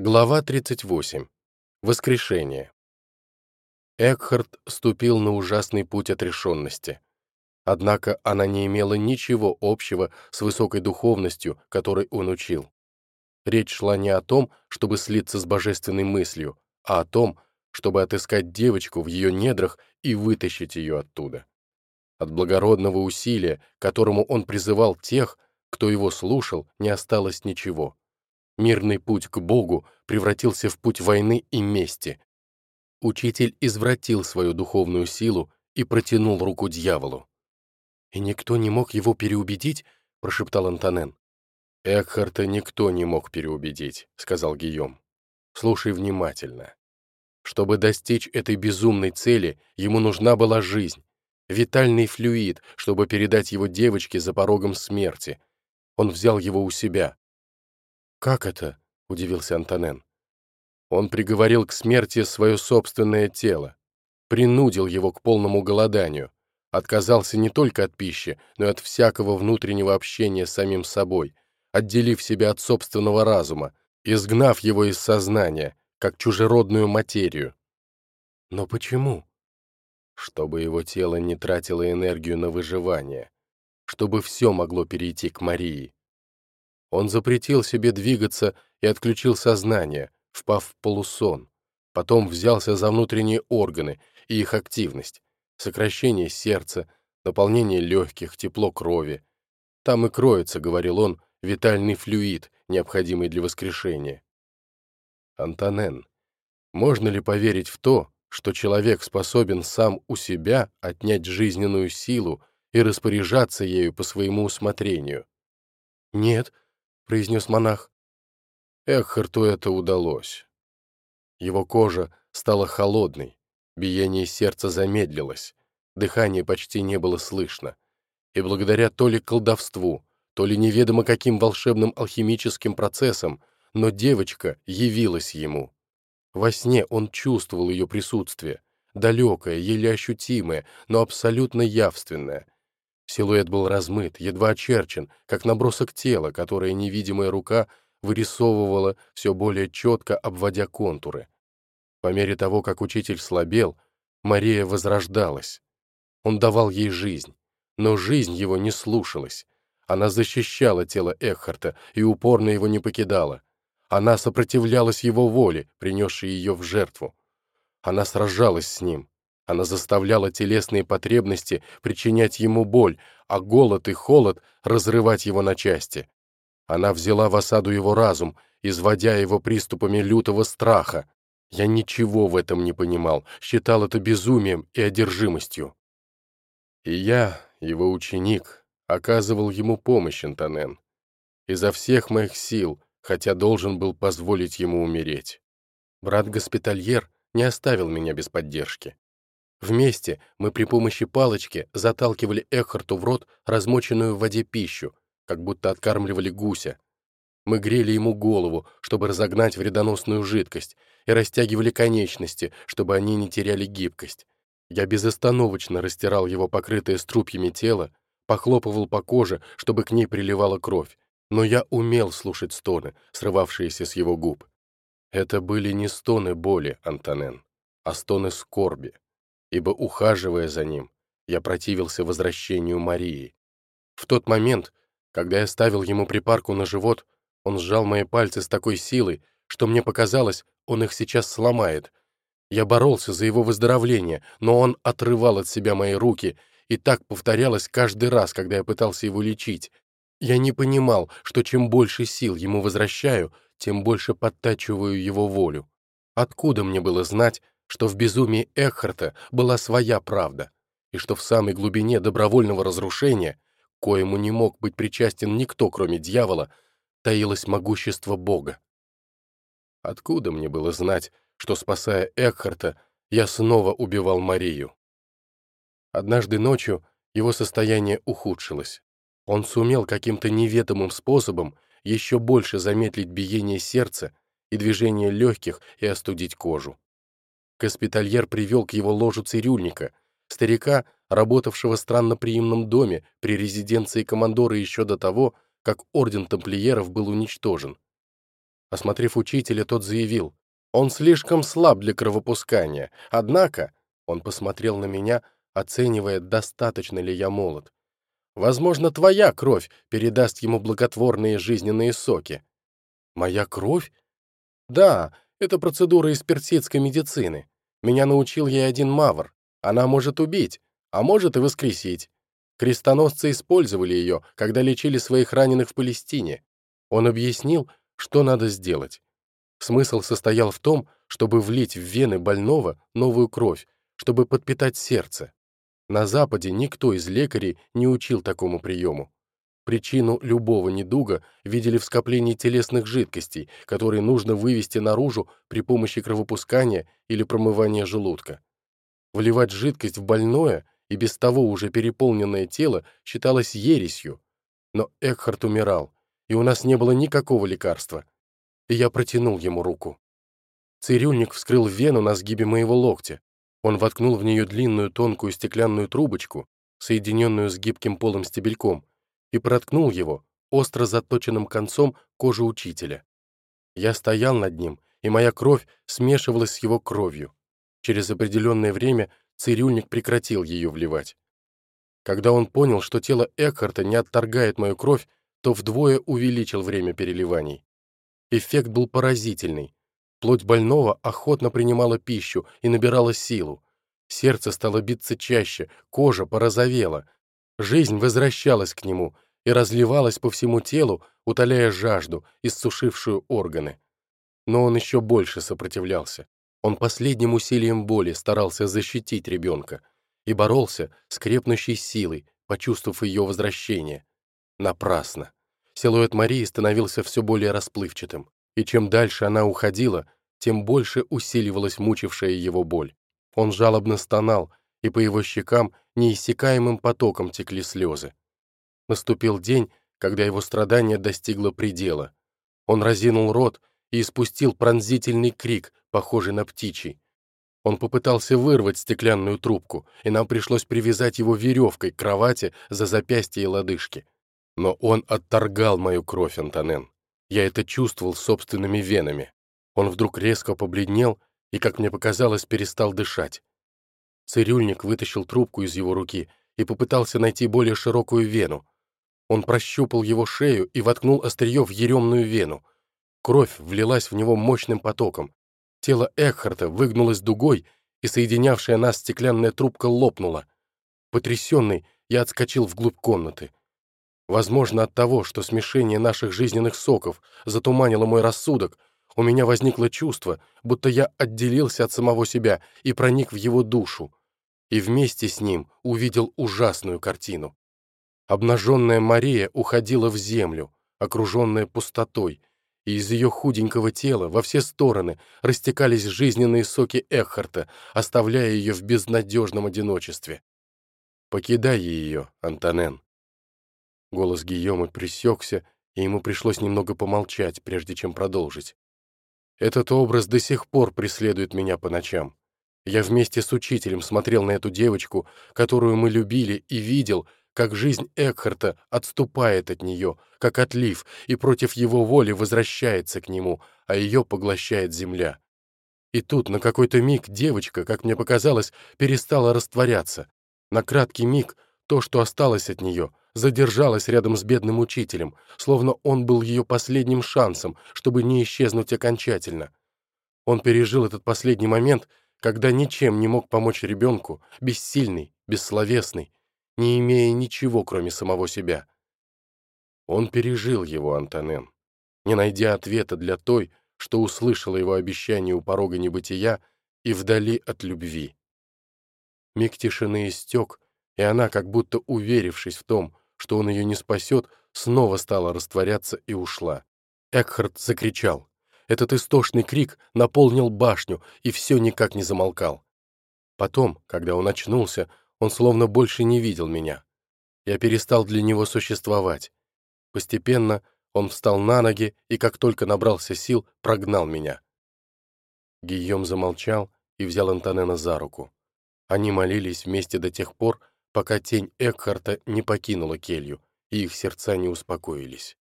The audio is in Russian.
Глава 38. Воскрешение. Экхард ступил на ужасный путь отрешенности. Однако она не имела ничего общего с высокой духовностью, которой он учил. Речь шла не о том, чтобы слиться с божественной мыслью, а о том, чтобы отыскать девочку в ее недрах и вытащить ее оттуда. От благородного усилия, которому он призывал тех, кто его слушал, не осталось ничего. Мирный путь к Богу превратился в путь войны и мести. Учитель извратил свою духовную силу и протянул руку дьяволу. «И никто не мог его переубедить?» — прошептал Антонен. «Экхарта никто не мог переубедить», — сказал Гийом. «Слушай внимательно. Чтобы достичь этой безумной цели, ему нужна была жизнь, витальный флюид, чтобы передать его девочке за порогом смерти. Он взял его у себя, «Как это?» — удивился Антонен. Он приговорил к смерти свое собственное тело, принудил его к полному голоданию, отказался не только от пищи, но и от всякого внутреннего общения с самим собой, отделив себя от собственного разума, изгнав его из сознания, как чужеродную материю. Но почему? Чтобы его тело не тратило энергию на выживание, чтобы все могло перейти к Марии. Он запретил себе двигаться и отключил сознание, впав в полусон. Потом взялся за внутренние органы и их активность, сокращение сердца, наполнение легких, тепло крови. Там и кроется, говорил он, витальный флюид, необходимый для воскрешения. Антонен, можно ли поверить в то, что человек способен сам у себя отнять жизненную силу и распоряжаться ею по своему усмотрению? Нет, произнес монах. Экхарту это удалось. Его кожа стала холодной, биение сердца замедлилось, дыхание почти не было слышно. И благодаря то ли колдовству, то ли неведомо каким волшебным алхимическим процессам, но девочка явилась ему. Во сне он чувствовал ее присутствие, далекое, еле ощутимое, но абсолютно явственное — Силуэт был размыт, едва очерчен, как набросок тела, которое невидимая рука вырисовывала все более четко, обводя контуры. По мере того, как учитель слабел, Мария возрождалась. Он давал ей жизнь, но жизнь его не слушалась. Она защищала тело Экхарта и упорно его не покидала. Она сопротивлялась его воле, принесшей ее в жертву. Она сражалась с ним, она заставляла телесные потребности причинять ему боль, а голод и холод разрывать его на части. Она взяла в осаду его разум, изводя его приступами лютого страха. Я ничего в этом не понимал, считал это безумием и одержимостью. И я, его ученик, оказывал ему помощь, Антонен. Изо всех моих сил, хотя должен был позволить ему умереть. Брат-госпитальер не оставил меня без поддержки. Вместе мы при помощи палочки заталкивали Эхарту в рот размоченную в воде пищу, как будто откармливали гуся. Мы грели ему голову, чтобы разогнать вредоносную жидкость, и растягивали конечности, чтобы они не теряли гибкость. Я безостановочно растирал его покрытое струпьями тело, похлопывал по коже, чтобы к ней приливала кровь, но я умел слушать стоны, срывавшиеся с его губ. Это были не стоны боли, Антонен, а стоны скорби ибо, ухаживая за ним, я противился возвращению Марии. В тот момент, когда я ставил ему припарку на живот, он сжал мои пальцы с такой силой, что мне показалось, он их сейчас сломает. Я боролся за его выздоровление, но он отрывал от себя мои руки, и так повторялось каждый раз, когда я пытался его лечить. Я не понимал, что чем больше сил ему возвращаю, тем больше подтачиваю его волю. Откуда мне было знать, что в безумии Экхарта была своя правда, и что в самой глубине добровольного разрушения, коему не мог быть причастен никто, кроме дьявола, таилось могущество Бога. Откуда мне было знать, что, спасая Экхарта, я снова убивал Марию? Однажды ночью его состояние ухудшилось. Он сумел каким-то неведомым способом еще больше замедлить биение сердца и движение легких и остудить кожу. Госпитальер привел к его ложу цирюльника, старика, работавшего в странноприимном доме при резиденции командора еще до того, как орден тамплиеров был уничтожен. Осмотрев учителя, тот заявил, «Он слишком слаб для кровопускания, однако...» Он посмотрел на меня, оценивая, достаточно ли я молод. «Возможно, твоя кровь передаст ему благотворные жизненные соки». «Моя кровь?» «Да, это процедура из персидской медицины. Меня научил ей один мавр. Она может убить, а может и воскресить. Крестоносцы использовали ее, когда лечили своих раненых в Палестине. Он объяснил, что надо сделать. Смысл состоял в том, чтобы влить в вены больного новую кровь, чтобы подпитать сердце. На Западе никто из лекарей не учил такому приему. Причину любого недуга видели в скоплении телесных жидкостей, которые нужно вывести наружу при помощи кровопускания или промывания желудка. Вливать жидкость в больное и без того уже переполненное тело считалось ересью. Но Экхарт умирал, и у нас не было никакого лекарства. И я протянул ему руку. Цирюльник вскрыл вену на сгибе моего локтя. Он воткнул в нее длинную тонкую стеклянную трубочку, соединенную с гибким полым стебельком, и проткнул его остро заточенным концом кожи учителя. Я стоял над ним, и моя кровь смешивалась с его кровью. Через определенное время цирюльник прекратил ее вливать. Когда он понял, что тело Экхарта не отторгает мою кровь, то вдвое увеличил время переливаний. Эффект был поразительный. Плоть больного охотно принимала пищу и набирала силу. Сердце стало биться чаще, кожа порозовела. Жизнь возвращалась к нему и разливалась по всему телу, утоляя жажду, иссушившую органы. Но он еще больше сопротивлялся. Он последним усилием боли старался защитить ребенка и боролся с крепнущей силой, почувствовав ее возвращение. Напрасно. Силуэт Марии становился все более расплывчатым, и чем дальше она уходила, тем больше усиливалась мучившая его боль. Он жалобно стонал, и по его щекам неиссякаемым потоком текли слезы. Наступил день, когда его страдание достигло предела. Он разинул рот и испустил пронзительный крик, похожий на птичий. Он попытался вырвать стеклянную трубку, и нам пришлось привязать его веревкой к кровати за запястье и лодыжки. Но он отторгал мою кровь, Антонен. Я это чувствовал собственными венами. Он вдруг резко побледнел и, как мне показалось, перестал дышать. Цирюльник вытащил трубку из его руки и попытался найти более широкую вену. Он прощупал его шею и воткнул острие в еремную вену. Кровь влилась в него мощным потоком. Тело Экхарта выгнулось дугой, и соединявшая нас стеклянная трубка лопнула. Потрясенный, я отскочил вглубь комнаты. Возможно, от того, что смешение наших жизненных соков затуманило мой рассудок, у меня возникло чувство, будто я отделился от самого себя и проник в его душу, и вместе с ним увидел ужасную картину. Обнаженная Мария уходила в землю, окруженная пустотой, и из ее худенького тела во все стороны растекались жизненные соки Эхарта, оставляя ее в безнадежном одиночестве. «Покидай ее, Антонен», Голос Гийома пресекся, и ему пришлось немного помолчать, прежде чем продолжить. «Этот образ до сих пор преследует меня по ночам. Я вместе с учителем смотрел на эту девочку, которую мы любили, и видел, как жизнь Экхарта отступает от нее, как отлив, и против его воли возвращается к нему, а ее поглощает земля. И тут на какой-то миг девочка, как мне показалось, перестала растворяться. На краткий миг то, что осталось от нее, задержалась рядом с бедным учителем, словно он был ее последним шансом, чтобы не исчезнуть окончательно. Он пережил этот последний момент, когда ничем не мог помочь ребенку, бессильный, бессловесный, не имея ничего, кроме самого себя. Он пережил его, Антонен, не найдя ответа для той, что услышала его обещание у порога небытия и вдали от любви. Миг тишины истек, и она, как будто уверившись в том, что он ее не спасет, снова стала растворяться и ушла. Экхард закричал. Этот истошный крик наполнил башню и все никак не замолкал. Потом, когда он очнулся, он словно больше не видел меня. Я перестал для него существовать. Постепенно он встал на ноги и, как только набрался сил, прогнал меня. Гийом замолчал и взял Антонена за руку. Они молились вместе до тех пор, пока тень Экхарта не покинула келью, и их сердца не успокоились.